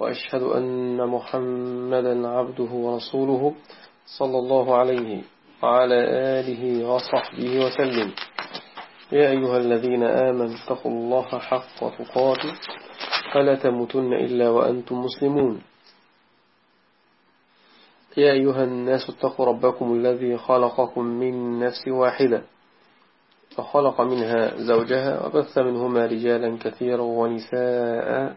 وأشهد أن محمدا عبده ورسوله صلى الله عليه وعلى آله وصحبه وسلم. يا أيها الذين آمنوا اتقوا الله حق تقاته فلا تموتن إلا وأنتم مسلمون. يا أيها الناس اتقوا ربكم الذي خلقكم من نفس واحدة فخلق منها زوجها وبث منهما رجالا كثيرا ونساء.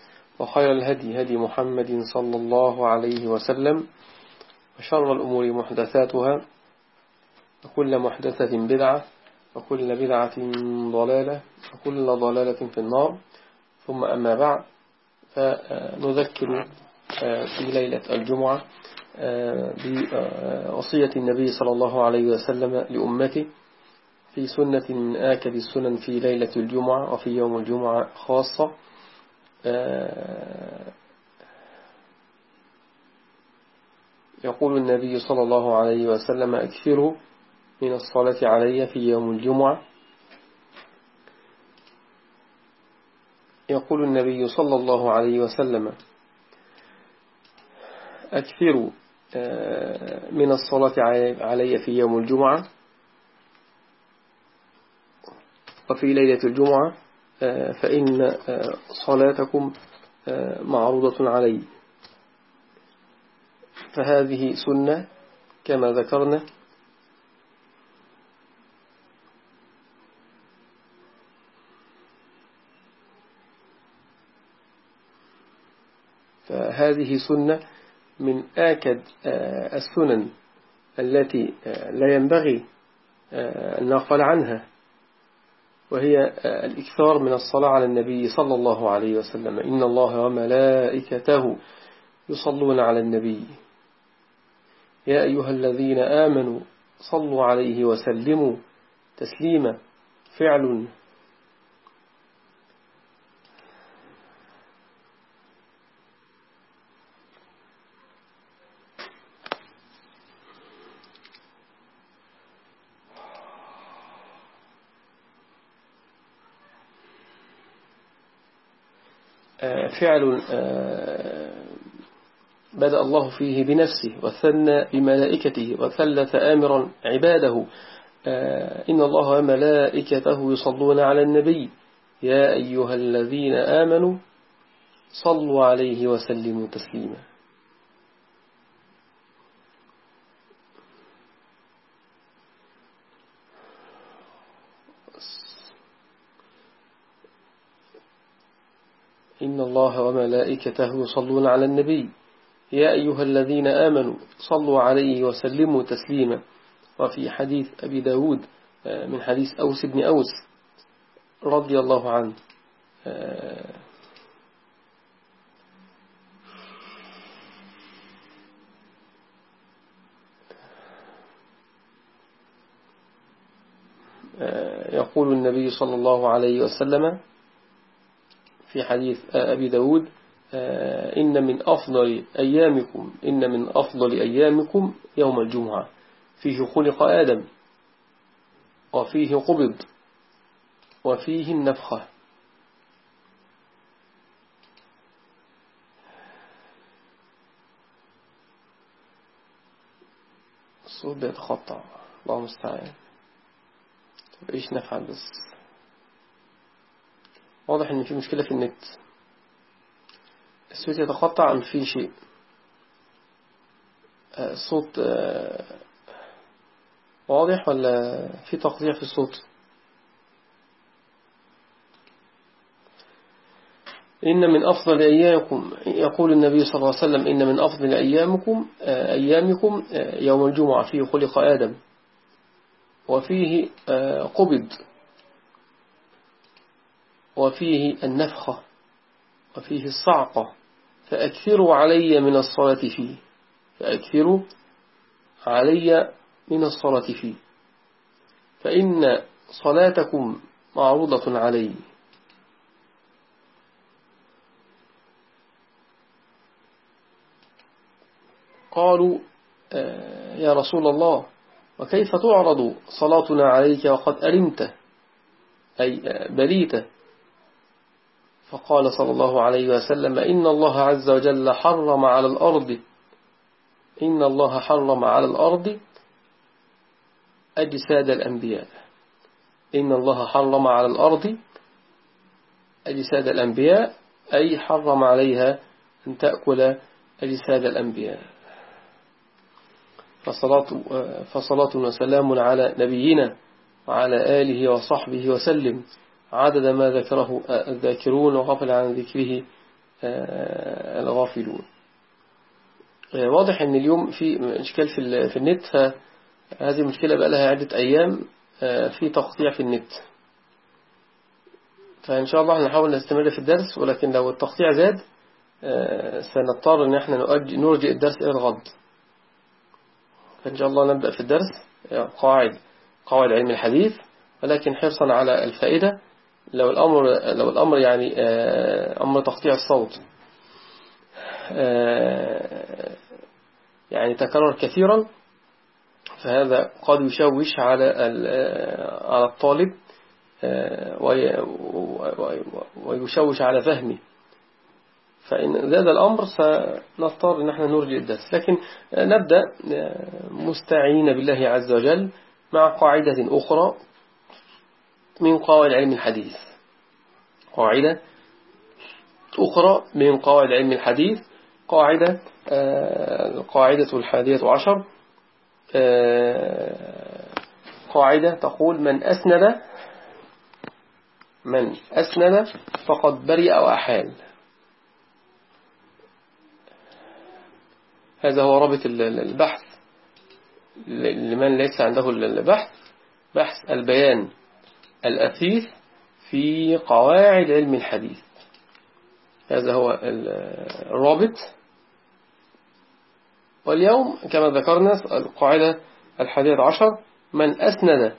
وخير الهدي هدي محمد صلى الله عليه وسلم وشر الأمور محدثاتها وكل محدثة بدعة وكل بدعة ضلالة وكل ضلالة في النار. ثم أما بعد فنذكر في ليلة الجمعة بوصية النبي صلى الله عليه وسلم لأمته في سنة من آكد السنن في ليلة الجمعة وفي يوم الجمعة خاصة. يقول النبي صلى الله عليه وسلم أكثروا من الصلاة علي في يوم الجمعة. يقول النبي صلى الله عليه وسلم أكثروا من الصلاة علي في يوم الجمعة. وفي ليلة الجمعة فإن صلاتكم معروضة علي. فهذه سنة كما ذكرنا. فهذه سنة من آكد السنن التي لا ينبغي أن نغفل عنها. وهي الإكثار من الصلاة على النبي صلى الله عليه وسلم. إن الله وملائكته يصلون على النبي. يا أيها الذين آمنوا صلوا عليه وسلموا تسليما. فعل فعل بدأ الله فيه بنفسه وثنى بملائكته وثلث آمرا عباده. إن الله وملائكته يصلون على النبي. يا أيها الذين آمنوا صلوا عليه وسلموا تسليما. إن الله وملائكته يصلون على النبي. يا أيها الذين آمنوا صلوا عليه وسلموا تسليما. وفي حديث أبي داود من حديث أوس بن أوس رضي الله عنه. يقول النبي صلى الله عليه وسلم في حديث أبي داود إن من أفضل أيامكم إن من أفضل أيامكم يوم الجمعة. فيه خلق آدم وفيه قبض وفيه النفخة. الصوت بيتخطع الله مستعان طب إيش نفعل بس؟ واضح إن في مشكلة في النت. الصوت يتقطع أم في شيء؟ الصوت واضح ولا في تقطيع في الصوت؟ إن من أفضل أيامكم يقول النبي صلى الله عليه وسلم إن من أفضل أيامكم أيامكم يوم الجمعة فيه خلق آدم وفيه قبض. وفيه النفخة وفيه الصعقة فأكثروا علي من الصلاة فيه فأكثروا علي من الصلاة فيه. فإن صلاتكم معروضة علي. قالوا آه، يا رسول الله وكيف تعرض صلاتنا عليك وقد ألمت؟ أي آه، بليت؟ فقال صلى الله عليه وسلم إن الله عز وجل حرم على الأرض إن الله حرم على الأرض أجساد الأنبياء. إن الله حرم على الأرض أجساد الأنبياء أي حرم عليها أن تأكل أجساد الأنبياء. فصلاة, وسلام على نبينا وعلى آله وصحبه وسلم. عدد ما ذكره الذاكرون وغفل عن ذكره آه، الغافلون. آه، واضح أن اليوم في إشكال في النت فهذه المشكلة بقى لها عدة أيام آه، في تقطيع في النت. فإن شاء الله نحاول نستمر في الدرس ولكن لو التقطيع زاد سنضطر أن إحنا نرجئ الدرس إلى الغد. فإن شاء الله نبدأ في الدرس قاعد قواعد علم الحديث ولكن حرصا على الفائدة. لو الأمر لو الأمر يعني آه، أمر تقطيع الصوت آه، يعني تكرر كثيرا فهذا قد يشوش على آه، على الطالب ويشوش على فهمه. فإن زاد الأمر سنضطر أن إحنا نرجع الدرس. لكن نبدأ مستعين بالله عز وجل مع قاعدة أخرى. من قواعد علم الحديث. قاعدة أخرى من قواعد علم الحديث قاعدة القاعدة آه، الحادية عشر آه، قاعدة تقول من أسند من أسند فقد برئ وأحال هذا هو رابط البحث لمن ليس عنده البحث بحث البيان الأثيث في قواعد علم الحديث. هذا هو الرابط. واليوم كما ذكرنا القاعدة الحادية عشر من أسند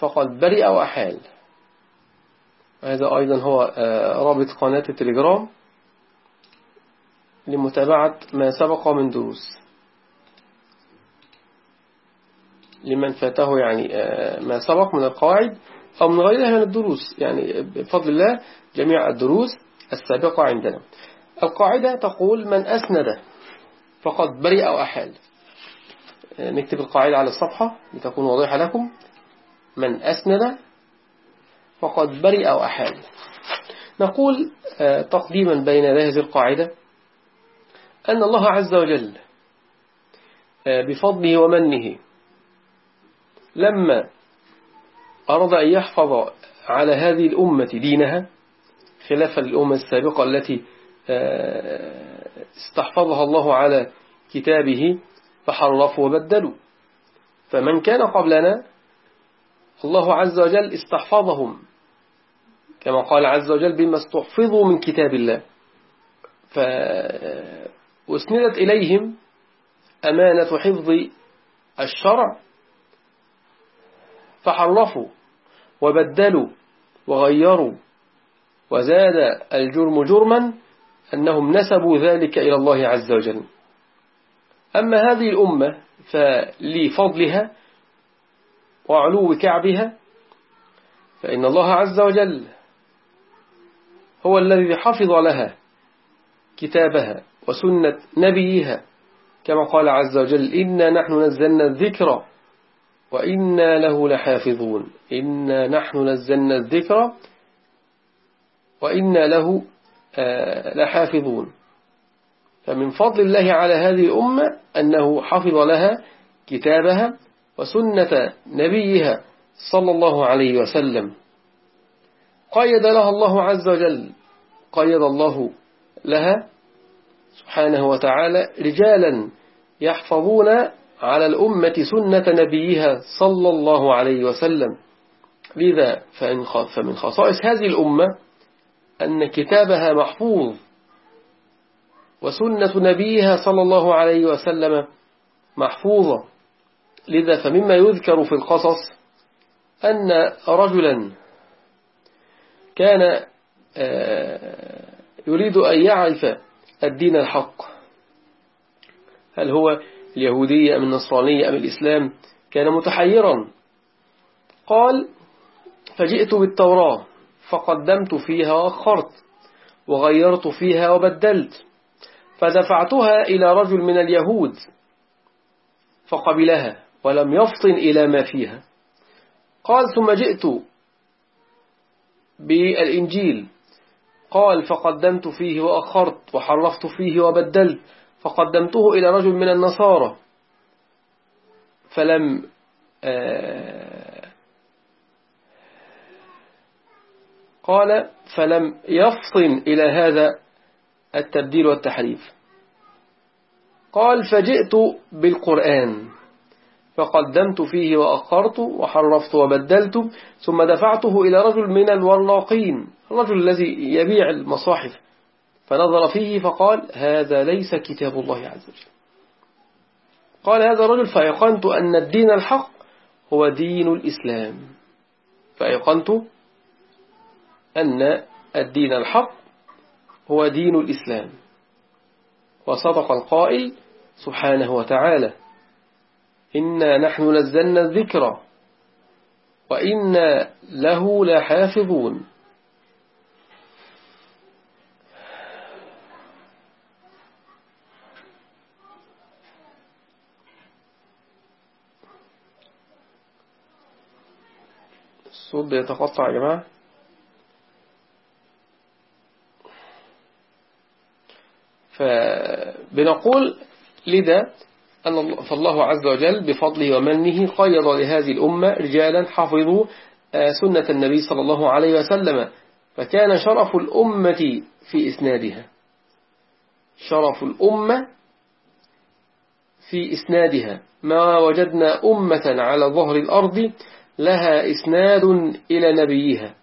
فقد برئ وأحال. هذا أيضا هو آه، رابط قناة التليجرام لمتابعة ما سبق من دروس. لمن فاته يعني آه، ما سبق من القواعد أو من غيرها من الدروس. يعني بفضل الله جميع الدروس السابقة عندنا. القاعدة تقول من أسند فقد برئ أو أحال. آه، نكتب القاعدة على الصفحة لتكون واضحة لكم. من أسند فقد برئ أو أحال. نقول آه، تقديما بين هذه القاعدة أن الله عز وجل بفضله ومنه لما أراد أن يحفظ على هذه الأمة دينها خلافا للأمة السابقة التي آه، استحفظها الله على كتابه فحرفوا وبدلوا. فمن كان قبلنا الله عز وجل استحفظهم. كما قال عز وجل بما استحفظوا من كتاب الله. فأسندت إليهم أمانة حفظ الشرع. فحرفوا وبدلوا وغيروا وزاد الجرم جرما أنهم نسبوا ذلك إلى الله عز وجل. أما هذه الأمة فلفضلها وعلو كعبها فإن الله عز وجل هو الذي حفظ لها كتابها وسنة نبيها كما قال عز وجل إنا نحن نزلنا الذكر وإنا له لحافظون. إنا نحن نزلنا الذكر وإنا له آه، لحافظون. فمن فضل الله على هذه الأمة أنه حفظ لها كتابها وسنة نبيها صلى الله عليه وسلم. قيد لها الله عز وجل قيد الله لها سبحانه وتعالى رجالا يحفظون على الأمة سنة نبيها صلى الله عليه وسلم. لذا فمن خصائص هذه الأمة أن كتابها محفوظ وسنة نبيها صلى الله عليه وسلم محفوظة. لذا فمما يذكر في القصص أن رجلا كان آه، يريد أن يعرف الدين الحق. هل هو اليهودية أم النصرانية أم الإسلام كان متحيرا. قال فجئت بالتوراة فقدمت فيها وأخرت وغيرت فيها وبدلت فدفعتها إلى رجل من اليهود فقبلها ولم يفطن إلى ما فيها. قال ثم جئت بالإنجيل. قال فقدمت فيه وأخرت وحرفت فيه وبدلت فقدمته إلى رجل من النصارى. فلم آه، قال فلم يفطن إلى هذا التبديل والتحريف. قال فجئت بالقرآن فقدمت فيه وأخرت وحرفت وبدلت ثم دفعته إلى رجل من الوراقين الرجل الذي يبيع المصاحف. فنظر فيه فقال هذا ليس كتاب الله عز وجل. قال هذا الرجل فأيقنت أن الدين الحق هو دين الإسلام. فأيقنت أن الدين الحق هو دين الإسلام. وصدق القائل سبحانه وتعالى إنا نحن نزلنا الذكر وإنا له لحافظون. الصوت بيتقطع يا جماعة. فبنقول لذا أن فالله عز وجل بفضله ومنه قيض لهذه الأمة رجالا حفظوا آه، سنة النبي صلى الله عليه وسلم. فكان شرف الأمة في إسنادها. شرف الأمة في إسنادها. ما وجدنا أمة على ظهر الأرض لها إسناد إلى نبيها.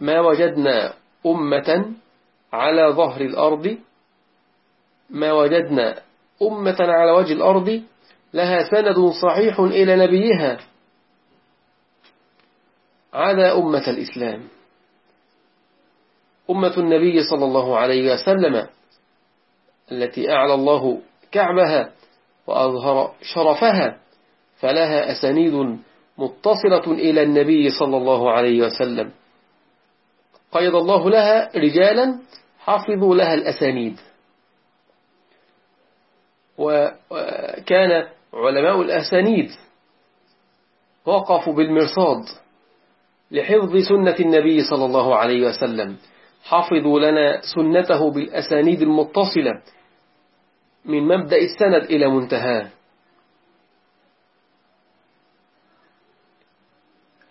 ما وجدنا أمة على ظهر الأرض ما وجدنا أمة على وجه الأرض لها سند صحيح إلى نبيها. على أمة الإسلام. أمة النبي صلى الله عليه وسلم التي أعلى الله كعبها وأظهر شرفها. فلها أسانيد متصلة إلى النبي صلى الله عليه وسلم. قيد الله لها رجالا حفظوا لها الأسانيد. وكان علماء الأسانيد وقفوا بالمرصاد لحفظ سنة النبي صلى الله عليه وسلم. حفظوا لنا سنته بالأسانيد المتصلة من مبدأ السند إلى منتهاه.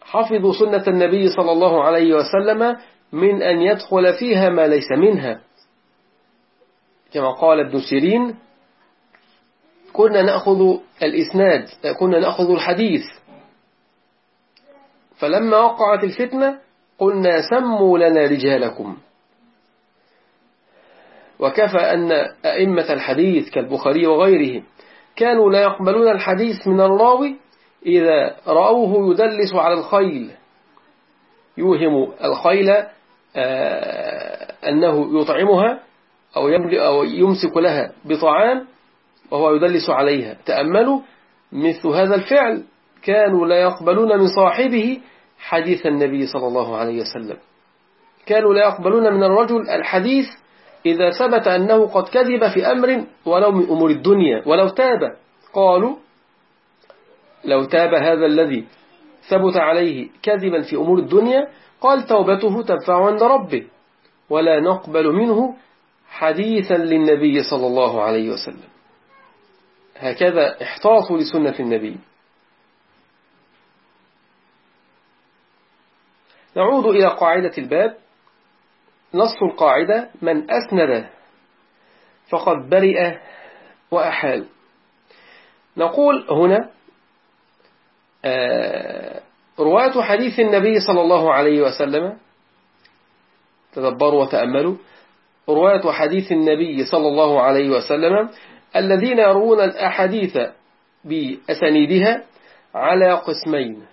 حفظوا سنة النبي صلى الله عليه وسلم من أن يدخل فيها ما ليس منها. كما قال ابن سيرين كنا نأخذ الإسناد كنا نأخذ الحديث. فلما وقعت الفتنة قلنا سموا لنا رجالكم. وكفى أن أئمة الحديث كالبخاري وغيره كانوا لا يقبلون الحديث من الراوي إذا رأوه يدلس على الخيل يوهم الخيل آه، أنه يطعمها أو يمسك لها بطعام وهو يدلس عليها. تأملوا مثل هذا الفعل كانوا لا يقبلون من صاحبه حديث النبي صلى الله عليه وسلم. كانوا لا يقبلون من الرجل الحديث إذا ثبت أنه قد كذب في أمر ولو من أمور الدنيا ولو تاب. قالوا لو تاب هذا الذي ثبت عليه كذبا في أمور الدنيا قال توبته تنفع عند ربه. ولا نقبل منه حديثا للنبي صلى الله عليه وسلم. هكذا احتاطوا لسنة النبي. نعود إلى قاعدة الباب. نص القاعدة من أسند فقد برئ وأحال. نقول هنا رواة حديث النبي صلى الله عليه وسلم. تدبروا وتأملوا. رواة حديث النبي صلى الله عليه وسلم الذين يرون الأحاديث بأسانيدها على قسمين.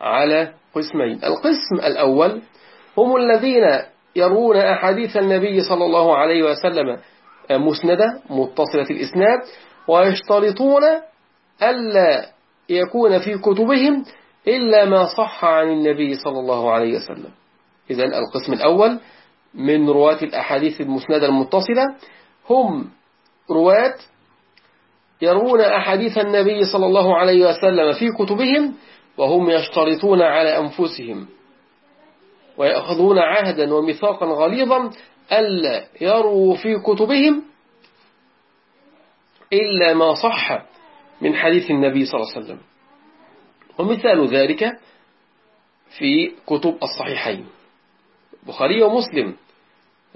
على قسمين. القسم الأول هم الذين يرون أحاديث النبي صلى الله عليه وسلم مسندة متصلة الإسناد ويشترطون ألا يكون في كتبهم إلا ما صح عن النبي صلى الله عليه وسلم. إذن القسم الأول من رواة الأحاديث المسندة المتصلة هم رواة يرون أحاديث النبي صلى الله عليه وسلم في كتبهم وهم يشترطون على أنفسهم ويأخذون عهدا وميثاقا غليظا ألا يروا في كتبهم إلا ما صح من حديث النبي صلى الله عليه وسلم. ومثال ذلك في كتب الصحيحين. البخاري ومسلم.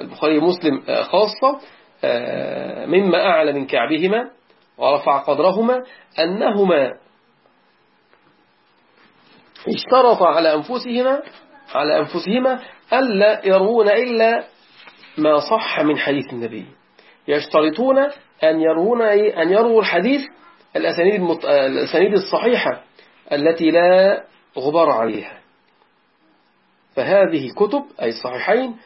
البخاري ومسلم آه، خاصة آه، مما أعلى من كعبهما ورفع قدرهما أنهما اشترط على أنفسهما على أنفسهما ألا يروون إلا ما صح من حديث النبي. يشترطون أن يروون أن يروا الحديث الأسانيد, الأسانيد الصحيحة التي لا غبار عليها. فهذه كتب أي الصحيحين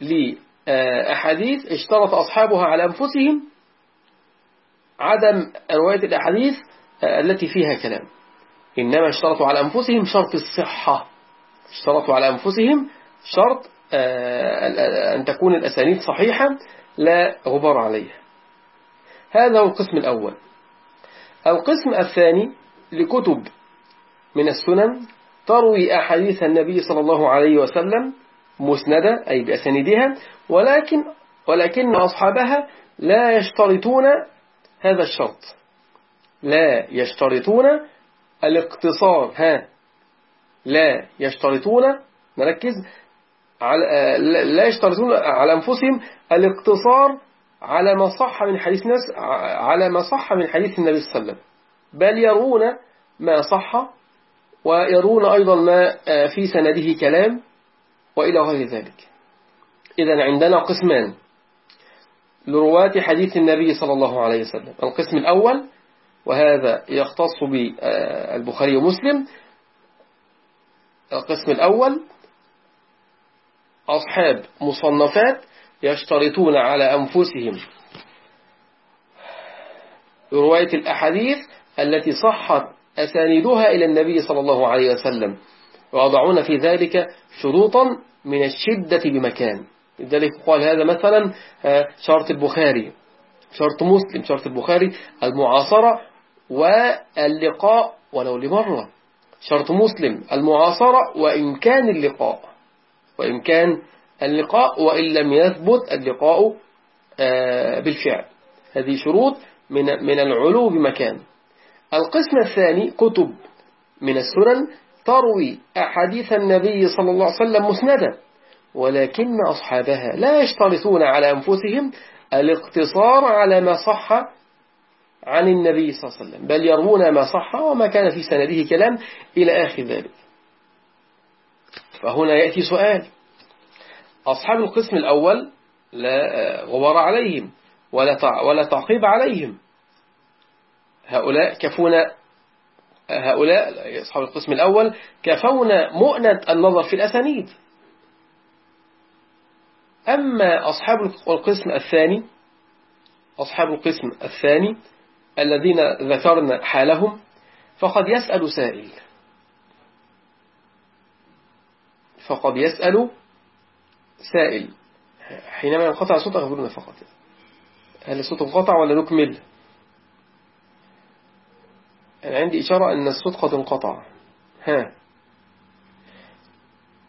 لأحاديث اشترط أصحابها على أنفسهم عدم رواية الأحاديث التي فيها كلام. إنما اشترطوا على أنفسهم شرط الصحة. اشترطوا على أنفسهم شرط آه، أن تكون الأسانيد صحيحة لا غبار عليها. هذا هو القسم الأول. القسم الثاني لكتب من السنن تروي أحاديث النبي صلى الله عليه وسلم مسندة أي بأسانيدها ولكن ولكن أصحابها لا يشترطون هذا الشرط. لا يشترطون الاقتصار ها. لا يشترطون نركز على لا يشترطون على أنفسهم الاقتصار على ما صح من حديث ناس على ما صح من حديث النبي صلى الله عليه وسلم. بل يرون ما صح ويرون أيضا ما في سنده كلام وإلى غير ذلك. إذا عندنا قسمان لرواة حديث النبي صلى الله عليه وسلم. القسم الأول وهذا يختص بالبخاري ومسلم. القسم الأول أصحاب مصنفات يشترطون على أنفسهم. رواية الأحاديث التي صحت أساندها إلى النبي صلى الله عليه وسلم ويضعون في ذلك شروطا من الشدة بمكان. لذلك قال هذا مثلا آه، شرط البخاري شرط مسلم شرط البخاري المعاصرة واللقاء ولو لمرة. شرط مسلم المعاصرة وإمكان اللقاء وإمكان اللقاء وإن لم يثبت اللقاء آه، بالفعل. هذه شروط من من العلو بمكان. القسم الثاني كتب من السنن تروي أحاديث النبي صلى الله عليه وسلم مسندة ولكن أصحابها لا يشترطون على أنفسهم الاقتصار على ما صح عن النبي صلى الله عليه وسلم بل يروون ما صح وما كان في سنده كلام إلى آخر ذلك. فهنا يأتي سؤال. أصحاب القسم الأول لا غبار عليهم ولا ولا تعقيب عليهم. هؤلاء كفونا هؤلاء أصحاب القسم الأول كفونا مؤنة النظر في الأسانيد. أما أصحاب القسم الثاني أصحاب القسم الثاني الذين ذكرنا حالهم فقد يسأل سائل. فقد يسأل سائل. حينما ينقطع صوت أخبرنا فقط هل الصوت انقطع ولا نكمل؟ أنا عندي إشارة أن الصوت قد انقطع. ها.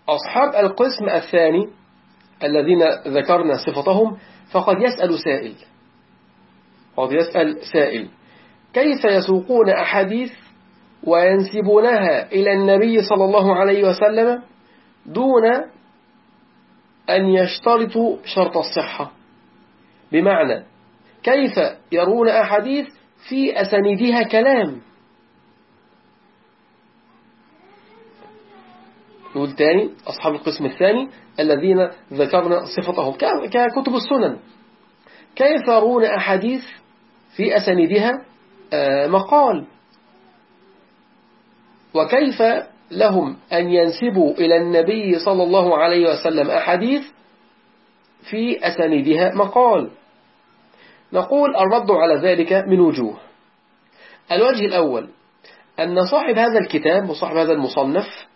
أصحاب القسم الثاني الذين ذكرنا صفتهم فقد يسأل سائل. قد يسأل سائل. كيف يسوقون أحاديث وينسبونها إلى النبي صلى الله عليه وسلم دون أن يشترطوا شرط الصحة. بمعنى كيف يرون أحاديث في أسانيدها كلام؟ نقول تاني أصحاب القسم الثاني الذين ذكرنا صفتهم ككتب السنن. كيف يرون أحاديث في أسانيدها؟ آه، مقال. وكيف لهم أن ينسبوا إلى النبي صلى الله عليه وسلم أحاديث في أسانيدها مقال. نقول الرد على ذلك من وجوه. الوجه الأول أن صاحب هذا الكتاب وصاحب هذا المصنف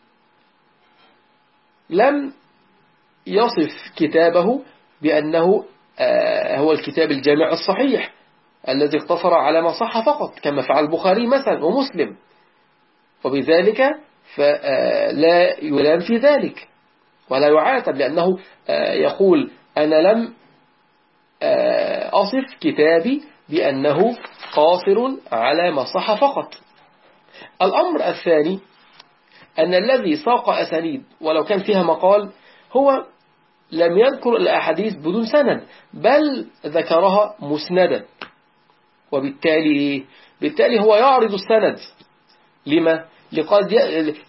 لم يصف كتابه بأنه آه، هو الكتاب الجامع الصحيح الذي اقتصر على ما صح فقط كما فعل البخاري مثلا ومسلم. وبذلك فلا آه، يلام في ذلك ولا يعاتب لأنه آه، يقول أنا لم أصف كتابي بأنه قاصر على ما صح فقط. الأمر الثاني أن الذي ساق أسانيد ولو كان فيها مقال هو لم يذكر الأحاديث بدون سند بل ذكرها مسندا. وبالتالي بالتالي هو يعرض السند. لما؟ لقد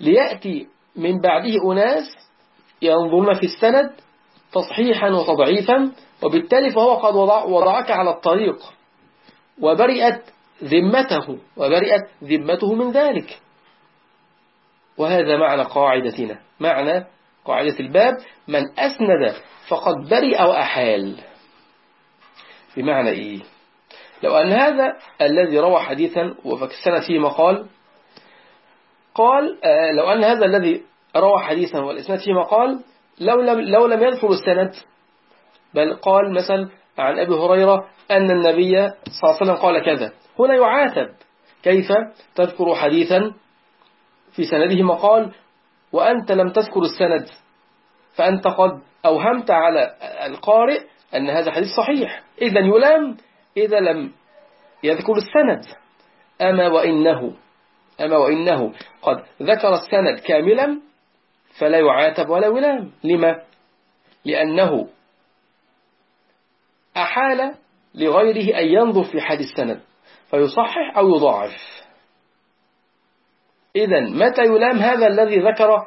ليأتي من بعده أناس ينظرون في السند تصحيحا وتضعيفا وبالتالي فهو قد وضع وضعك على الطريق وبرئت ذمته وبرئت ذمته من ذلك. وهذا معنى قاعدتنا. معنى قاعدة الباب من أسند فقد برئ وأحال بمعنى إيه؟ لو أن هذا الذي روى حديثا وفكسنا فيه مقال قال آه، لو أن هذا الذي روى حديثا والإسناد فيه مقال لو لم, لو لم يذكر السند. بل قال مثلا عن أبي هريرة أن النبي صلى الله عليه وسلم قال كذا. هنا يعاتب كيف تذكر حديثا في سنده مقال وأنت لم تذكر السند فأنت قد أوهمت على القارئ أن هذا حديث صحيح. إذا يلام إذا لم يذكر السند. أما وإنه أما وإنه قد ذكر السند كاملا فلا يعاتب ولا يلام لما؟ لأنه أحال لغيره أن ينظر في حديث السند فيصحح أو يضاعف إذا متى يلام هذا الذي ذكر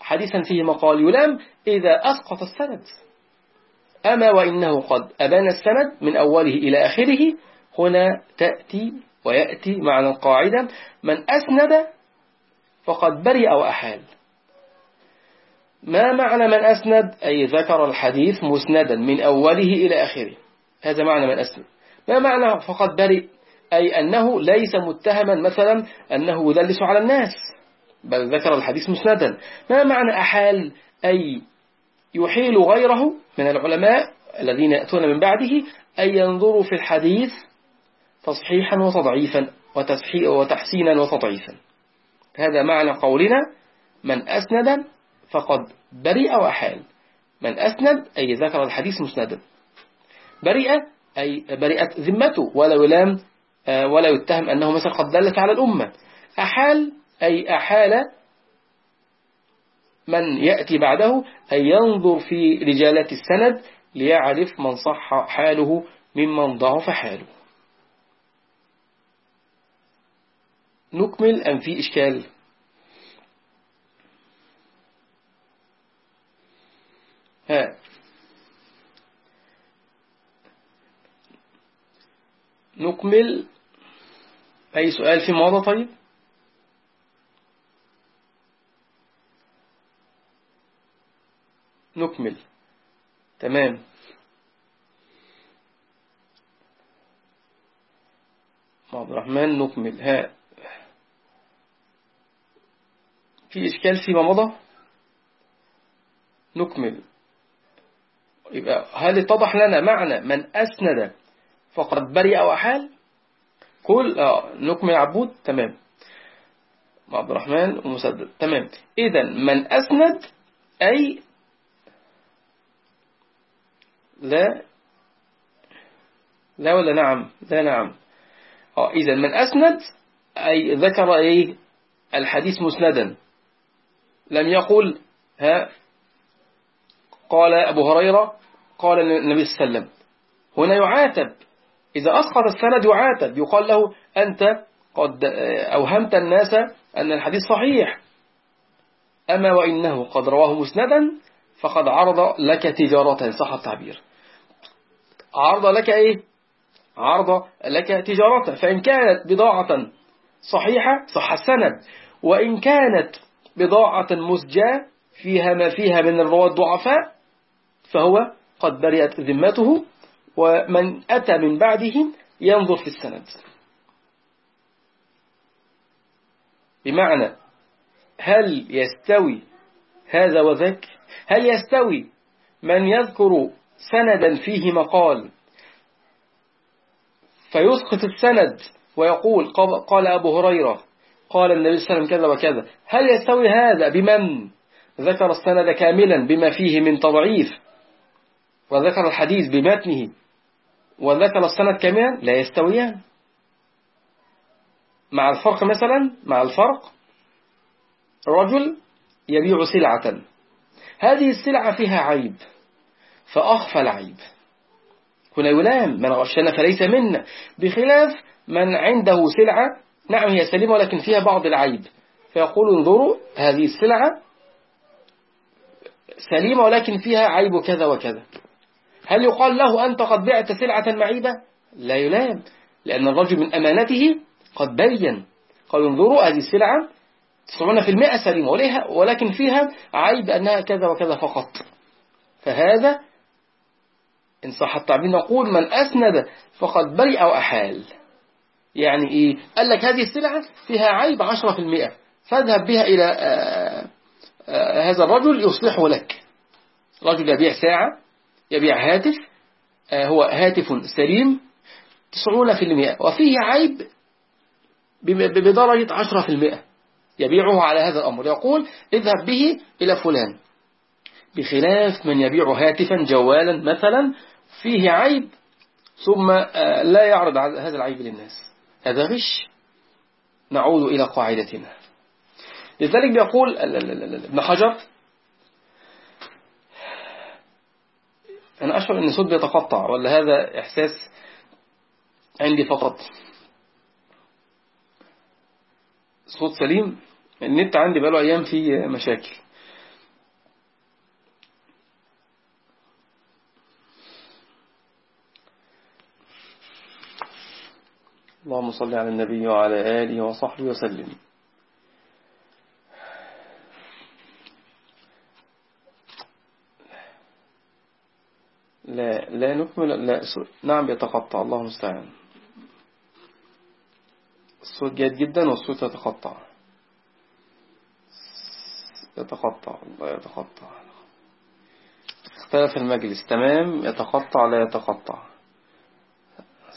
حديثا فيه مقال يلام إذا أسقط السند. أما وإنه قد أبان السند من أوله إلى آخره هنا تأتي ويأتي معنى القاعدة من أسند فقد برئ وأحال. ما معنى من أسند؟ أي ذكر الحديث مسندا من أوله إلى آخره. هذا معنى من أسند. ما معنى فقد برئ؟ أي أنه ليس متهما مثلا أنه يدلس على الناس بل ذكر الحديث مسندا. ما معنى أحال؟ أي يحيل غيره من العلماء الذين يأتون من بعده أن ينظروا في الحديث تصحيحا وتضعيفا وتحسينا وتضعيفا. هذا معنى قولنا من أسند فقد برئ وحال من أسند أي ذكر الحديث مسندا. برئ أي برئت ذمته ولا يلام آه، ولا يتهم أنه مثلا قد دلت على الأمة. أحال أي أحال من يأتي بعده أن ينظر في رجالة السند ليعرف من صح حاله ممن ضعف حاله. نكمل أم في إشكال؟ ها. نكمل. أي سؤال في موضوع طيب؟ نكمل. تمام. عبد الرحمن نكمل. ها. في إشكال فيما مضى؟ نكمل. يبقى هل اتضح لنا معنى من أسند فقد برئ وحال كل آه نكمل عبود. تمام. عبد الرحمن ومسدد. تمام. إذا من أسند أي لا لا ولا نعم؟ لا نعم. آه إذا من أسند أي ذكر إيه؟ الحديث مسندا. لم يقل ها قال أبو هريرة قال النبي صلى الله عليه وسلم. هنا يعاتب. إذا أسقط السند يعاتب. يقال له أنت قد أوهمت الناس أن الحديث صحيح. أما وإنه قد رواه مسندا فقد عرض لك تجارة صح التعبير. عرض لك إيه؟ عرض لك تجارة. فإن كانت بضاعة صحيحة صح السند. وإن كانت بضاعة مسجاة فيها ما فيها من الرواة الضعفاء فهو قد برئت ذمته ومن أتى من بعدهم ينظر في السند. بمعنى هل يستوي هذا وذاك؟ هل يستوي من يذكر سندا فيه مقال؟ فيسقط السند ويقول قال أبو هريرة قال النبي صلى الله عليه وسلم كذا وكذا. هل يستوي هذا بمن؟ ذكر السند كاملا بما فيه من تضعيف. وذكر الحديث بمتنه. وذكر السند كاملا لا يستويان. مع الفرق مثلا مع الفرق رجل يبيع سلعة. هذه السلعة فيها عيب. فأخفى العيب. هنا يلام من غشنا فليس منا. بخلاف من عنده سلعة نعم هي سليمة ولكن فيها بعض العيب. فيقول انظروا هذه السلعة سليمة ولكن فيها عيب كذا وكذا. هل يقال له أنت قد بعت سلعة معيبة؟ لا يلام لأن الرجل من أمانته قد بين. قال انظروا هذه السلعة 90% سليمة ولكن فيها عيب أنها كذا وكذا فقط. فهذا إن صح التعبير نقول من أسند فقد برئ أو أحال يعني إيه؟ قال لك هذه السلعة فيها عيب 10% فاذهب بها إلى آآ آه، آآ آه، هذا الرجل يصلحه لك. رجل يبيع ساعة يبيع هاتف آه، هو هاتف سليم 90% وفيه عيب بدرجة 10% يبيعه على هذا الأمر. يقول اذهب به إلى فلان. بخلاف من يبيع هاتفا جوالا مثلا فيه عيب ثم لا يعرض هذا العيب للناس. هذا غش. نعود إلى قاعدتنا. لذلك بيقول ابن حجر أنا أشعر أن صوت بيتقطع ولا هذا إحساس عندي فقط؟ صوت سليم النت عندي بقاله أيام فيه مشاكل. اللهم صل على النبي وعلى آله وصحبه وسلم. لا لا نكمل لا نعم يتقطع. الله المستعان. الصوت جيد جدا والصوت يتقطع. يتقطع الله يتقطع. اختلف المجلس. تمام؟ يتقطع لا يتقطع.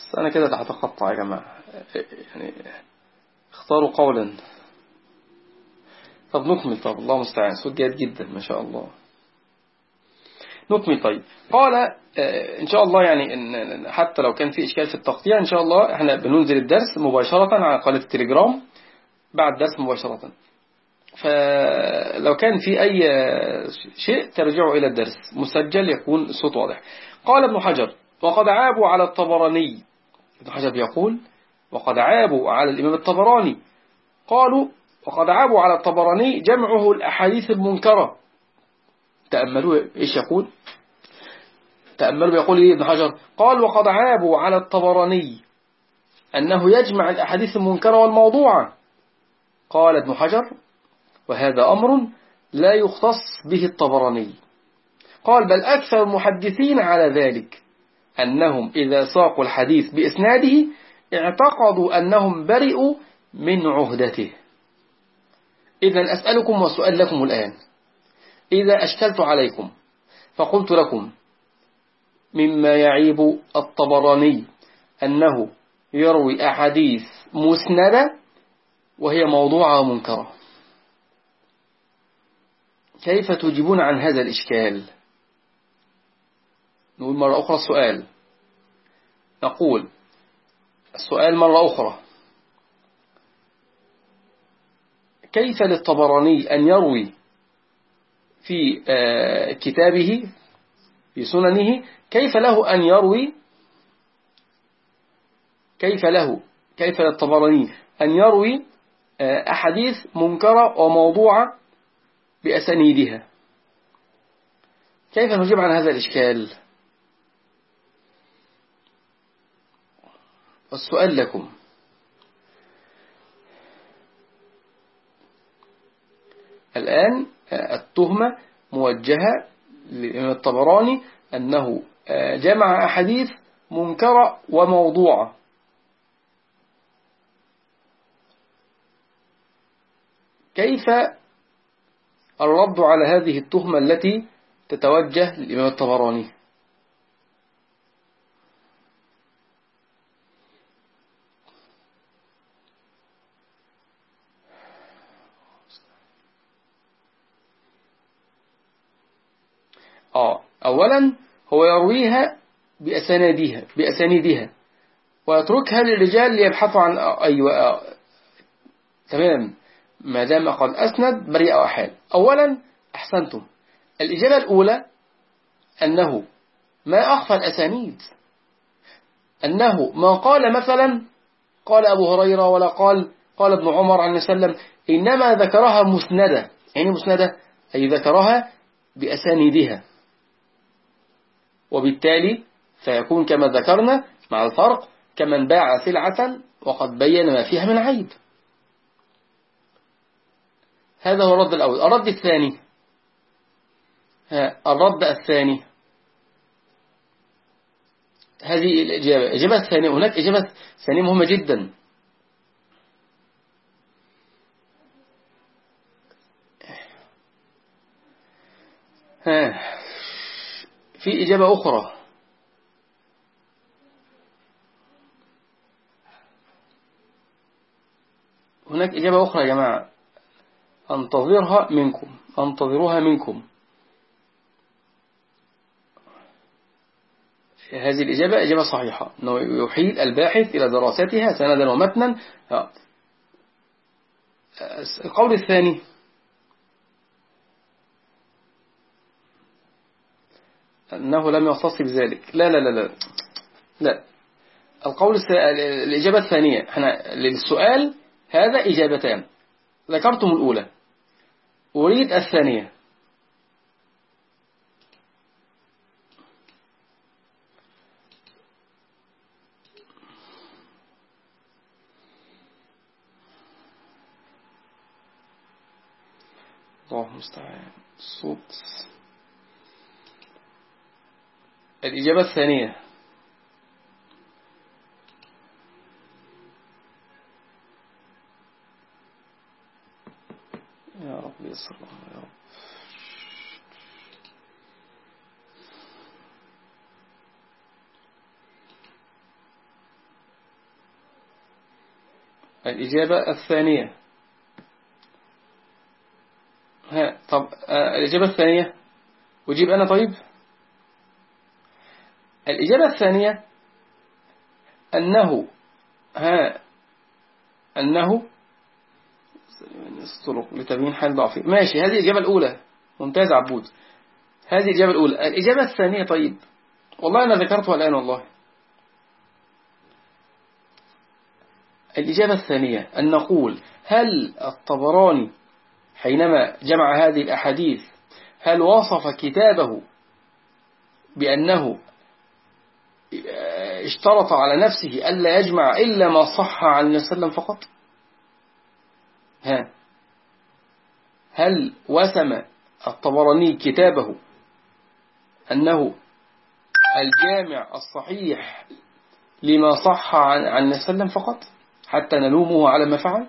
بس أنا كده هتقطع يا جماعة. يعني اختاروا قولا. طب نكمل. طب الله مستعان صوت جيد جدا ما شاء الله. نكمل. طيب. قال آه، إن شاء الله يعني إن حتى لو كان في إشكال في التقطيع إن شاء الله إحنا بننزل الدرس مباشرة على قناة التليجرام بعد الدرس مباشرة. فلو كان في أي شيء ترجعوا إلى الدرس. مسجل يكون الصوت واضح. قال ابن حجر وقد عابوا على الطبراني. ابن حجر يقول وقد عابوا على الإمام الطبراني. قالوا وقد عابوا على الطبراني جمعه الأحاديث المنكرة. تأملوا إيش يقول؟ تأملوا يقول إيه ابن حجر؟ قال وقد عابوا على الطبراني أنه يجمع الأحاديث المنكرة والموضوعة. قال ابن حجر وهذا أمر لا يختص به الطبراني. قال بل أكثر المحدثين على ذلك. أنهم إذا ساقوا الحديث بإسناده اعتقدوا أنهم برئوا من عهدته. إذا أسألكم وسؤال لكم الآن. إذا أشكلت عليكم فقلت لكم مما يعيب الطبراني أنه يروي أحاديث مسندة وهي موضوعة ومنكرة كيف تجيبون عن هذا الإشكال؟ نقول مرة أخرى السؤال نقول السؤال مرة أخرى. كيف للطبراني أن يروي في آه، كتابه في سننه كيف له أن يروي كيف له كيف للطبراني أن يروي آه، أحاديث منكرة وموضوعة بأسانيدها؟ كيف نجيب عن هذا الإشكال؟ السؤال لكم. الآن آه، التهمة موجهة للإمام الطبراني أنه آه، جمع أحاديث منكرة وموضوعة. كيف الرد على هذه التهمة التي تتوجه للإمام الطبراني آه أولا هو يرويها بأسانيدها بأسانيدها. ويتركها للرجال ليبحثوا عن أيوة تمام. ما دام قد أسند بريء وحال أولا أحسنتم. الإجابة الأولى أنه ما أخفى الأسانيد. أنه ما قال مثلا قال أبو هريرة ولا قال قال ابن عمر عن وسلم إنما ذكرها مسندة. يعني مسندة؟ أي ذكرها بأسانيدها. وبالتالي فيكون كما ذكرنا مع الفرق كمن باع سلعة وقد بين ما فيها من عيب. هذا هو الرد الأول. الرد الثاني. الرد الثاني. هذه الإجابة. الإجابة الثانية هناك إجابة ثانية مهمة جدا. ها في إجابة أخرى. هناك إجابة أخرى يا جماعة. أنتظرها منكم. أنتظرها منكم. هذه الإجابة إجابة صحيحة. أنه يحيل الباحث إلى دراستها سندا ومتنا. القول الثاني. أنه لم يختص بذلك لا لا لا لا. لا. القول. الإجابة الثانية. إحنا للسؤال هذا إجابتان. ذكرتم الأولى. أريد الثانية. الله المستعان الصوت الإجابة الثانية. يا رب يسر يا رب. الإجابة الثانية. ها طب آه، الإجابة الثانية. أجيب أنا طيب؟ الإجابة الثانية أنه ها أنه الطرق لتبيين حال ضعفه ماشي هذه الإجابة الأولى. ممتاز عبود. هذه الإجابة الأولى. الإجابة الثانية طيب. والله أنا ذكرتها الآن والله. الإجابة الثانية أن نقول هل الطبراني حينما جمع هذه الأحاديث هل وصف كتابه بأنه اشترط على نفسه ألا يجمع إلا ما صح عن النبي صلى الله عليه وسلم فقط؟ ها. هل وسم الطبراني كتابه أنه الجامع الصحيح لما صح عن النبي صلى الله عليه وسلم فقط؟ حتى نلومه على ما فعل؟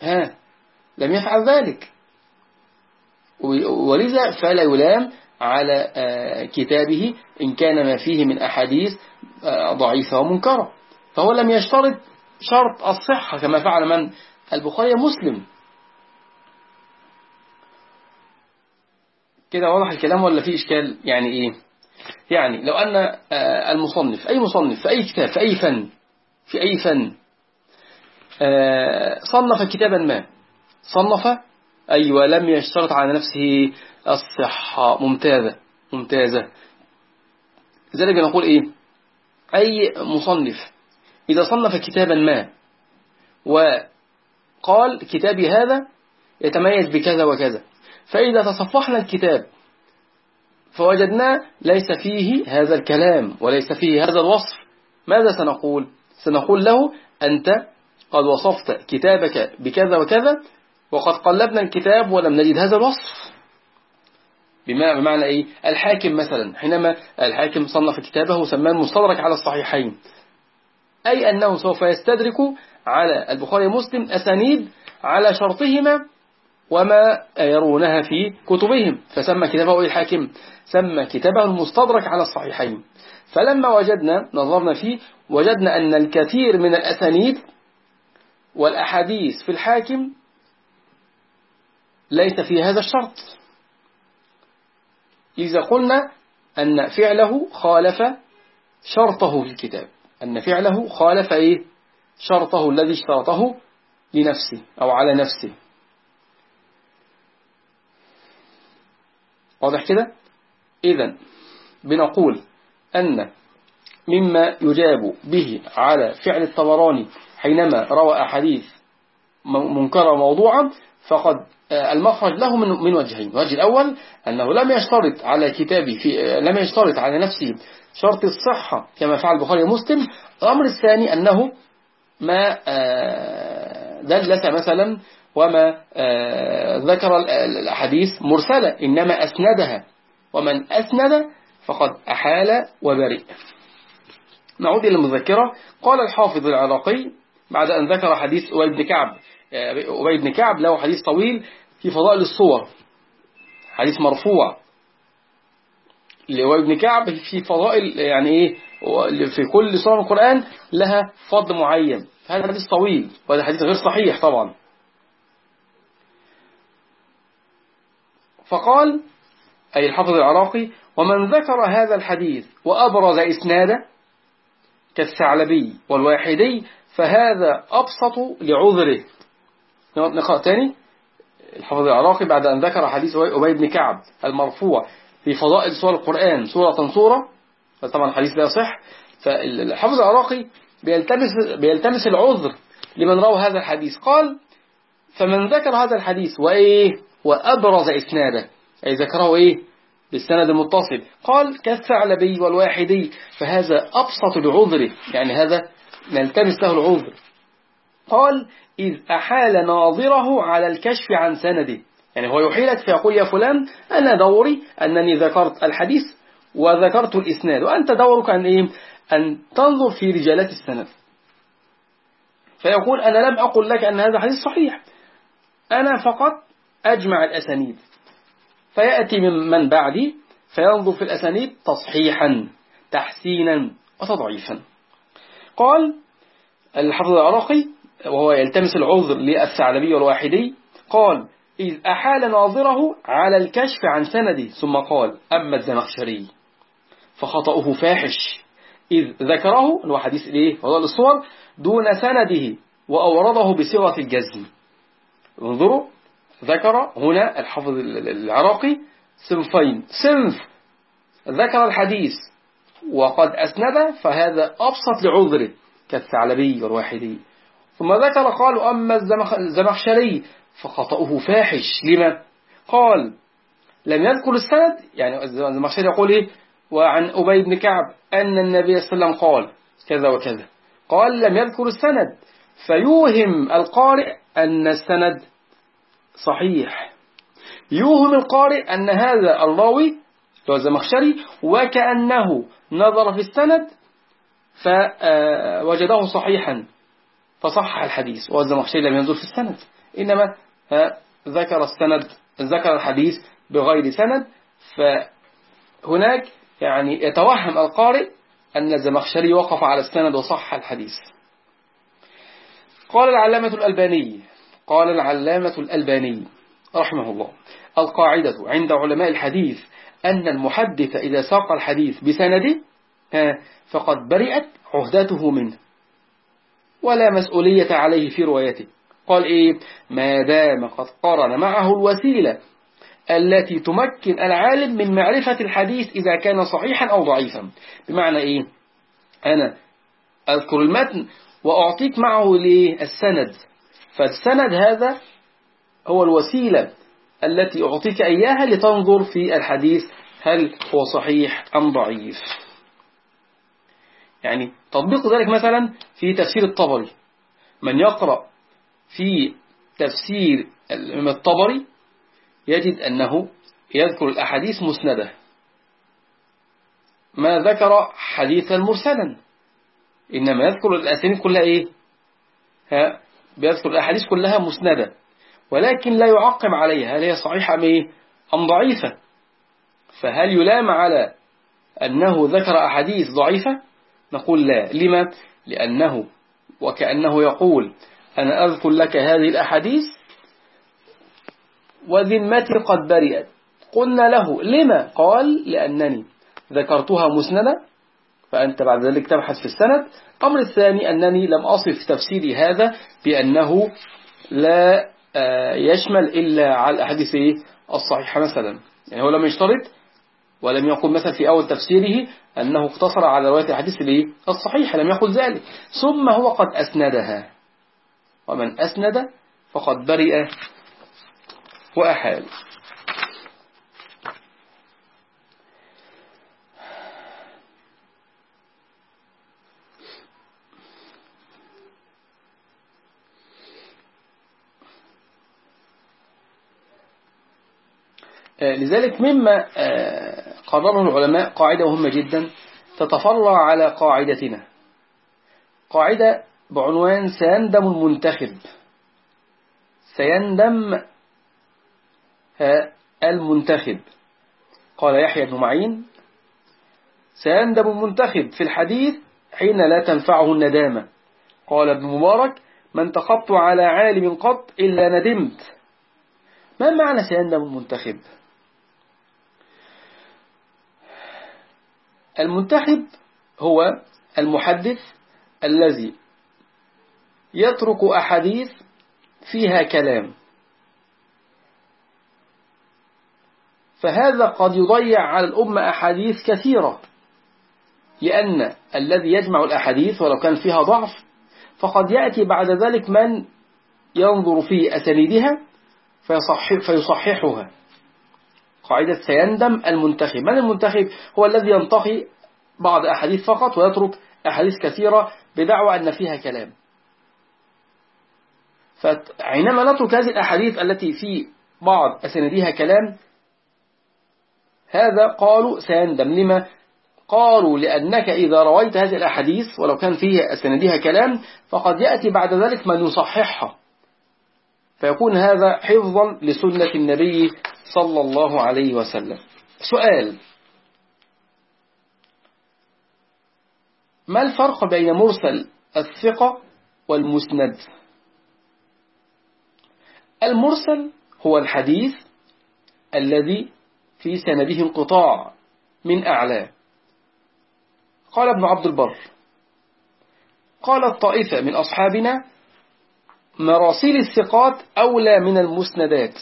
ها. لم يفعل ذلك. ولذا فلا يلام على آه، كتابه إن كان ما فيه من أحاديث آه، ضعيفة ومنكرة. فهو لم يشترط شرط الصحة كما فعل من؟ البخاري مسلم كده واضح الكلام ولا فيه إشكال؟ يعني إيه؟ يعني لو أن آه، المصنف أي مصنف في أي كتاب في أي فن في أي فن صنف كتابا ما؟ صنف أيوة لم يشترط على نفسه الصحة. ممتازة ممتازة لذلك نقول إيه؟ أي مصنف إذا صنف كتابا ما وقال كتابي هذا يتميز بكذا وكذا. فإذا تصفحنا الكتاب فوجدناه ليس فيه هذا الكلام وليس فيه هذا الوصف ماذا سنقول؟ سنقول له أنت قد وصفت كتابك بكذا وكذا وقد قلبنا الكتاب ولم نجد هذا الوصف. بمعنى إيه؟ الحاكم مثلا حينما الحاكم صنف كتابه وسماه المستدرك على الصحيحين. أي أنه سوف يستدرك على البخاري ومسلم أسانيد على شرطهما وما يرونها في كتبهم. فسمى كتابه الحاكم؟ سمى كتابه المستدرك على الصحيحين. فلما وجدنا نظرنا فيه وجدنا أن الكثير من الأسانيد والأحاديث في الحاكم ليس في هذا الشرط. إذا قلنا أن فعله خالف شرطه في الكتاب. أن فعله خالف إيه؟ شرطه الذي اشترطه لنفسه أو على نفسه. واضح كده؟ إذا بنقول أن مما يجاب به على فعل الطبراني حينما روى أحاديث منكرة موضوعا فقد آه، المخرج له من من وجهين. الوجه الأول أنه لم يشترط على كتابه في آه، لم يشترط على نفسه شرط الصحة كما فعل البخاري ومسلم. الأمر الثاني أنه ما آه، دلس مثلا وما ذكر الأحاديث مرسلة إنما أسندها. ومن أسند فقد أحال وبرئ. نعود إلى المذكرة. قال الحافظ العراقي بعد أن ذكر حديث أبي بن كعب أبي بن كعب له حديث طويل في فضائل الصور. حديث مرفوع. لأبي بن كعب في فضائل يعني إيه في كل سورة القرآن لها فضل معين. هذا حديث طويل وهذا حديث غير صحيح طبعا. فقال أي الحافظ العراقي ومن ذكر هذا الحديث وأبرز إسناده كالثعلبي والواحدي فهذا أبسط لعذره. نقرأ تاني. الحافظ العراقي بعد أن ذكر حديث أبي بن كعب المرفوع في فضائل سور القرآن سورة سورة طبعا الحديث لا يصح. فالحافظ العراقي بيلتمس, بيلتمس العذر لمن روى هذا الحديث. قال فمن ذكر هذا الحديث وإيه وأبرز إسناده أي ذكره إيه؟ بالسند المتصل. قال كالثعلبي والواحدي. فهذا أبسط لعذره يعني هذا نلتمس له العذر. قال إذ أحال ناظره على الكشف عن سنده. يعني هو يحيلك فيقول يا فلان أنا دوري أنني ذكرت الحديث وذكرت الإسناد وأنت دورك أن, إيه؟ أن تنظر في رجالات السند. فيقول أنا لم أقل لك أن هذا حديث صحيح أنا فقط أجمع الأسانيد. فيأتي من, من بعدي فينظر في الأسانيد تصحيحا تحسينا وتضعيفا. قال الحفظ العراقي وهو يلتمس العذر للثعلبي والواحدي قال إذ أحال ناظره على الكشف عن سندي ثم قال أما الزمخشري. فخطأه فاحش. إذ ذكره هو حديث إيه؟ فضل الصور دون سنده وأورده بصيغة الجزم. انظروا ذكر هنا الحفظ العراقي صنفين. صنف ذكر الحديث وقد أسند فهذا أبسط لعذره كالثعلبي والواحدي ثم ذكر قالوا أما الزمخشري فخطأه فاحش. لما؟ قال لم يذكر السند. يعني الزمخشري يقول إيه؟ وعن أبي بن كعب أن النبي صلى الله عليه وسلم قال كذا وكذا. قال لم يذكر السند. فيوهم القارئ أن السند صحيح. يوهم القارئ أن هذا الراوي هو الزمخشري وكأنه نظر في السند فوجده صحيحا. فصحح الحديث والزمخشري لم ينظر في السند. إنما ذكر السند ذكر الحديث بغير سند فهناك يعني يتوهم القارئ أن الزمخشري وقف على السند وصح الحديث. قال العلامة الألباني قال العلامة الألباني رحمه الله القاعدة عند علماء الحديث أن المحدث إذا ساق الحديث بسنده فقد برئت عهدته منه. ولا مسؤولية عليه في روايته. قال إيه؟ ما دام قد قرن معه الوسيلة التي تمكن العالم من معرفة الحديث إذا كان صحيحا أو ضعيفا. بمعنى إيه؟ أنا أذكر المتن وأعطيك معه السند فالسند هذا هو الوسيلة التي أعطيك إياها لتنظر في الحديث هل هو صحيح أم ضعيف. يعني تطبيق ذلك مثلا في تفسير الطبري. من يقرأ في تفسير الطبري يجد أنه يذكر الأحاديث مسندة. ما ذكر حديثا مرسلا. إنما يذكر الأسانيد كلها إيه؟ ها؟ بيذكر الأحاديث كلها مسندة. ولكن لا يعقم عليها. هل هي صحيحة أم إيه؟ أم ضعيفة؟ فهل يلام على أنه ذكر أحاديث ضعيفة؟ نقول لا. لما؟ لأنه وكأنه يقول أنا أذكر لك هذه الأحاديث وذمتي قد برئت. قلنا له لما؟ قال لأنني ذكرتها مسندة فأنت بعد ذلك تبحث في السند. أمر الثاني أنني لم أصف تفسيري هذا بأنه لا آه، يشمل إلا على الأحاديث الصحيحة مثلا. يعني هو لم يشترط ولم يقل مثلا في أول تفسيره أنه اقتصر على رواية الحديث الصحيحة لم يقل ذلك. ثم هو قد أسندها. ومن أسند فقد برئ وأحال. آه، لذلك مما آه، قرره العلماء قاعدة مهمة جدا تتفرع على قاعدتنا. قاعدة بعنوان سيندم المنتخب. سيندم المنتخب. قال يحيى بن معين سيندم المنتخب في الحديث حين لا تنفعه الندامة. قال ابن مبارك ما انتخبت على عالم قط إلا ندمت. ما معنى سيندم المنتخب؟ المنتخب هو المحدث الذي يترك أحاديث فيها كلام. فهذا قد يضيع على الأمة أحاديث كثيرة لأن الذي يجمع الأحاديث ولو كان فيها ضعف فقد يأتي بعد ذلك من ينظر في أسانيدها فيصحح فيصححها. قاعدة سيندم المنتخب. من المنتخب؟ هو الذي ينتقي بعض أحاديث فقط ويترك أحاديث كثيرة بدعوى أن فيها كلام. فعندما نترك هذه الأحاديث التي في بعض أسنديها كلام هذا قالوا سيندم. لما؟ قالوا لأنك إذا رويت هذه الأحاديث ولو كان فيها أسنديها كلام فقد يأتي بعد ذلك من يصححها. فيكون هذا حفظا لسنة النبي صلى الله عليه وسلم. سؤال. ما الفرق بين مرسل الثقة والمسند؟ المرسل هو الحديث الذي في سنده انقطاع من أعلاه قال ابن عبد البر قال الطائفة من أصحابنا مراسيل الثقات أولى من المسندات.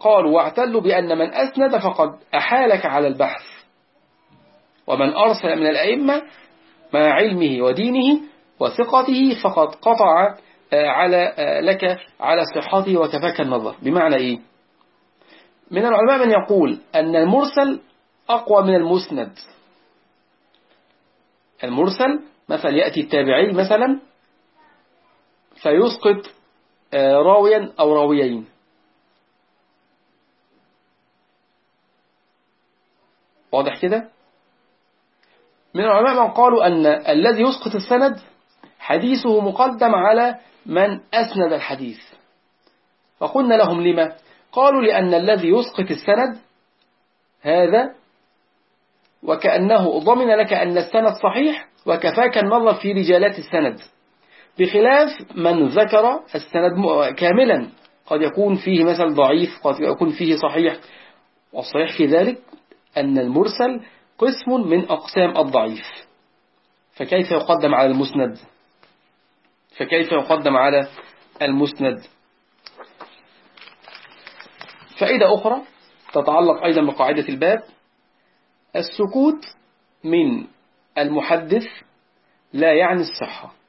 قالوا واعتلوا بأن من أسند فقد أحالك على البحث ومن أرسل من الأئمة مع علمه ودينه وثقته فقد قطع آه، على آه، لك على صحته وكفاك النظر. بمعنى إيه؟ من العلماء من يقول أن المرسل أقوى من المسند. المرسل مثلا يأتي التابعي مثلا فيسقط آه، راويا أو راويين. واضح كده؟ من العلماء من قالوا أن الذي يسقط السند حديثه مقدم على من أسند الحديث. فقلنا لهم لما؟ قالوا لأن الذي يسقط السند هذا وكأنه ضمن لك أن السند صحيح وكفاك النظر في رجالات السند. بخلاف من ذكر السند كاملا. قد يكون فيه مثل ضعيف قد يكون فيه صحيح. والصحيح في ذلك أن المرسل قسم من أقسام الضعيف. فكيف يقدم على المسند؟ فكيف يقدم على المسند؟ فائدة أخرى تتعلق أيضا بقاعدة الباب. السكوت من المحدث لا يعني الصحة.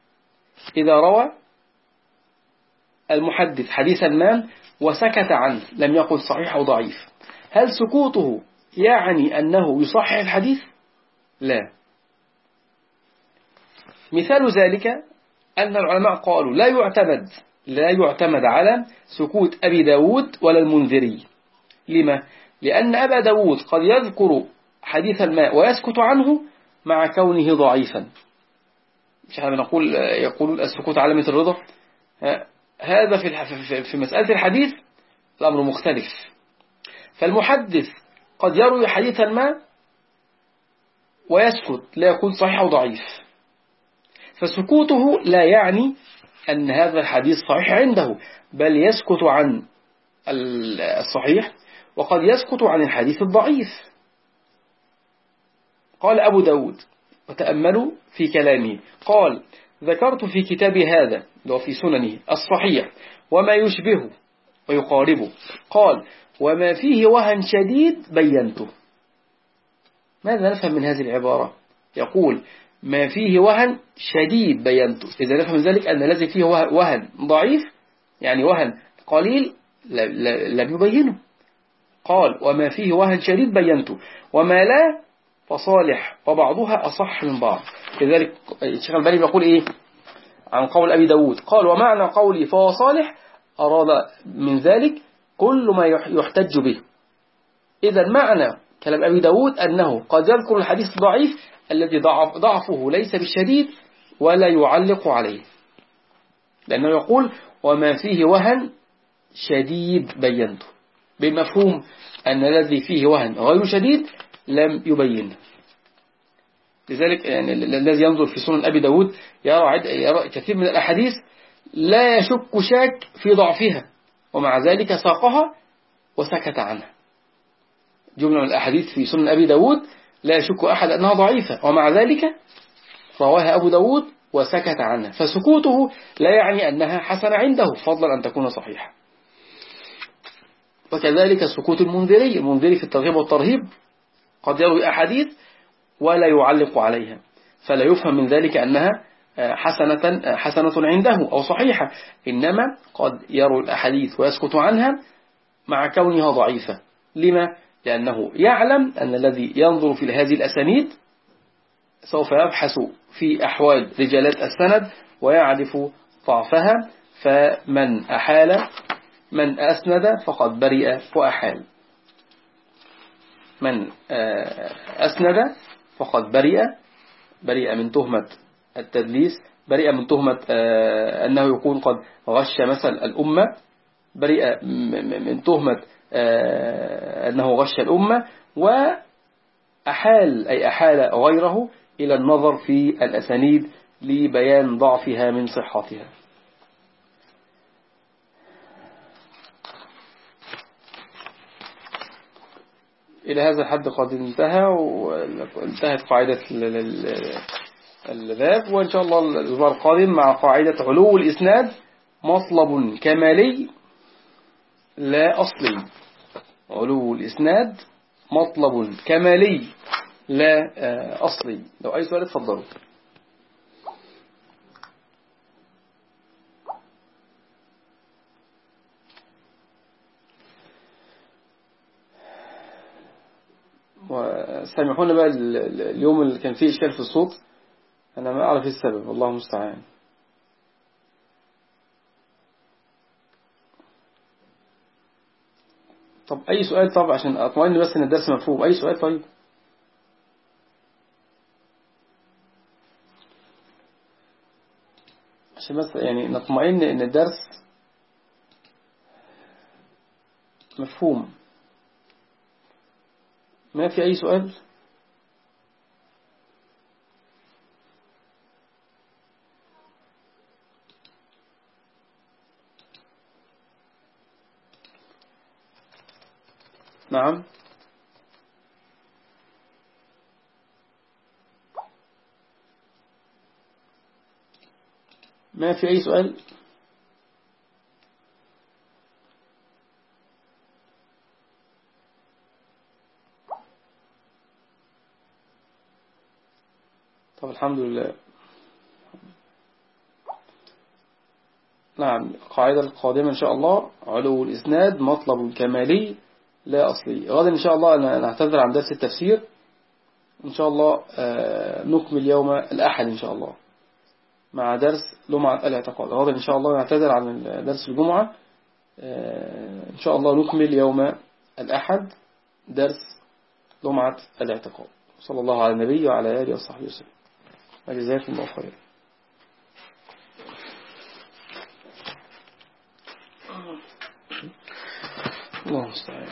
إذا روى المحدث حديثا ما وسكت عنه لم يقل صحيح أو ضعيف. هل سكوته يعني أنه يصحح الحديث؟ لا. مثال ذلك أن العلماء قالوا لا يعتمد لا يعتمد على سكوت أبي داود ولا المنذري. لما؟ لأن أبا داود قد يذكر حديث الماء ويسكت عنه مع كونه ضعيفا. مش إحنا بنقول يقولون السكوت علامة الرضا. هذا في في مسألة الحديث الأمر مختلف. فالمحدث قد يروي حديثا ما ويسكت لا يكون صحيح أو ضعيف. فسكوته لا يعني أن هذا الحديث صحيح عنده بل يسكت عن الصحيح وقد يسكت عن الحديث الضعيف. قال أبو داود وتأملوا في كلامه قال ذكرت في كتابي هذا لو في سننه الصحيح وما يشبهه ويقاربه. قال وما فيه وهن شديد بينته. ماذا نفهم من هذه العبارة؟ يقول ما فيه وهن شديد بينته. إذا نفهم ذلك أن الذي فيه وهن ضعيف يعني وهن قليل لم يبينه. قال وما فيه وهن شديد بينته وما لا فصالح وبعضها أصح من بعض. لذلك الشيخ الباني بيقول إيه؟ عن قول أبي داود. قال ومعنى قولي فهو صالح أراد من ذلك كل ما يحتج به. إذا معنى كلام أبي داود أنه قد يذكر الحديث الضعيف الذي ضعف ضعفه ليس بالشديد ولا يعلق عليه. لأنه يقول وما فيه وهن شديد بينته. بمفهوم أن الذي فيه وهن غير شديد لم يبينه لذلك يعني الذي ينظر في سنن أبي داود يرى, يرى كثير من الأحاديث لا يشك شاك في ضعفها ومع ذلك ساقها وسكت عنها. جملة من الأحاديث في سنن أبي داود لا يشك أحد أنها ضعيفة ومع ذلك رواها أبو داود وسكت عنها. فسكوته لا يعني أنها حسنة عنده فضلا أن تكون صحيحة. وكذلك سكوت المنذري المنذري في الترغيب والترهيب قد يروي أحاديث ولا يعلق عليها فلا يفهم من ذلك أنها حسنة, حسنة عنده أو صحيحة. إنما قد يروي الأحاديث ويسكت عنها مع كونها ضعيفة. لما؟ لأنه يعلم أن الذي ينظر في هذه الأسانيد سوف يبحث في أحوال رجالات السند ويعرف ضعفها فمن أحال من أسند فقد برئ وأحال. من أسند فقد برئ برئ من تهمة التدليس برئ من تهمة أنه يكون قد غش مثل الأمة برئ من تهمة أنه غش الأمة وأحال أي أحال غيره إلى النظر في الأسانيد لبيان ضعفها من صحتها. إلى هذا الحد قد انتهى وانتهت قاعدة الباب وإن شاء الله الأسبوع القادم مع قاعدة علو الإسناد مطلب كمالي لا أصلي. علو الإسناد مطلب كمالي لا أصلي. لو أي سؤال اتفضلوا. وسامحونا بقى اليوم اللي كان فيه إشكال في الصوت. أنا ما أعرف السبب والله المستعان. طب أي سؤال طب عشان أطمئن بس إن الدرس مفهوم. أي سؤال طيب. عشان بس يعني نطمئن إن الدرس مفهوم. ما في أي سؤال؟ نعم. ما في أي سؤال؟ الحمد لله. نعم القاعدة القادمة إن شاء الله علو الإسناد مطلب كمالي لا أصلي. غدا إن شاء الله نعتذر عن درس التفسير. إن شاء الله آه، نكمل يوم الأحد إن شاء الله مع درس لمعة الاعتقاد. غدا إن شاء الله نعتذر عن درس الجمعة. آه، إن شاء الله نكمل يوم الأحد درس لمعة الاعتقاد. صلى الله على النبي وعلى آله وصحبه وسلم. وجزاكم الله خيرا الله مستعان